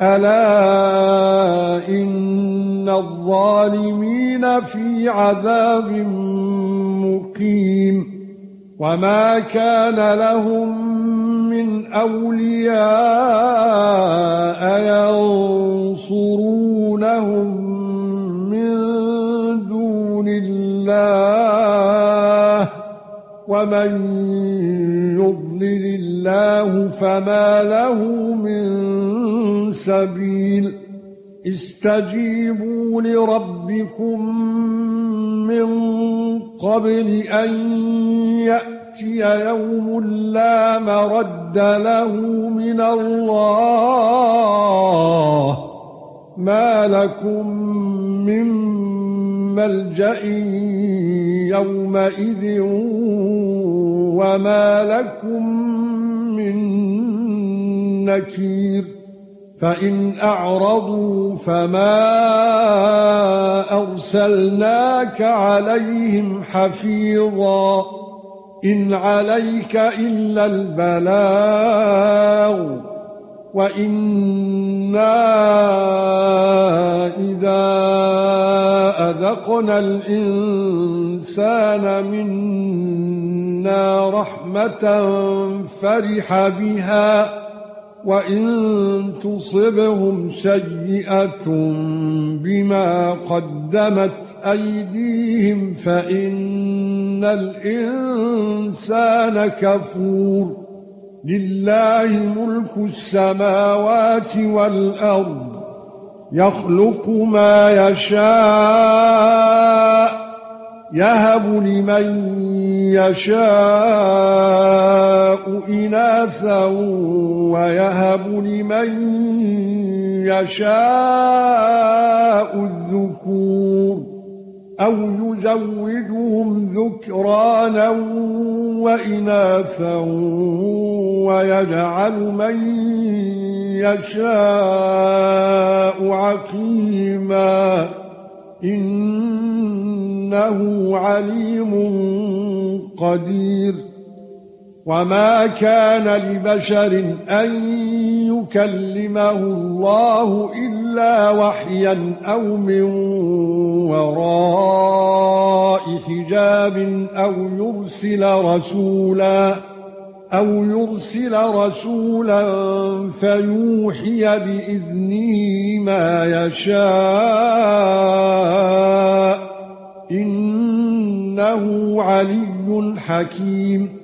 ألا إن الظالمين في عذاب مقيم وما كان لهم من أولياء ينصرونهم من دون الله ومن يضلل الله فما له من سبيل استجيبوا لربكم من قبل ان ياتي يوم لا مرد له من الله ما لكم من ملجا يومئذ وما لكم من نكير فَإِنْ أَعْرَضُوا فَمَا أَرْسَلْنَاكَ عَلَيْهِمْ حَفِيظًا إِنْ عَلَيْكَ إِلَّا الْبَلَاغُ وَإِنَّا إِذَا أَذَقْنَا الْإِنسَانَ مِنَّا رَحْمَةً فَرِحَ بِهَا وَإِن تُصِبْهُمْ سَيِّئَةٌ بِمَا قَدَّمَتْ أَيْدِيهِمْ فَإِنَّ الْإِنسَانَ كَفُورٌ لِلَّهِ مُلْكُ السَّمَاوَاتِ وَالْأَرْضِ يَخْلُقُ مَا يَشَاءُ يَهَبُ لِمَن يَشَاءُ إِنَاثًا وَيَهَبُ لِمَن يَشَاءُ الذُّكُورَ أَوْ يُزَوِّجُهُمْ ذُكْرَانًا وَإِنَاثًا وَيَجْعَلُ مَن يَشَاءُ عَقِيمًا إِنَّهُ عَلِيمٌ قدير وما كان لبشر أن يكلمه الله إلا وحيا أو من وراء حجاب أو يرسل رسولا أو يرسل رسولا فيوحي بإذنه ما يشاء إنه علي حكيم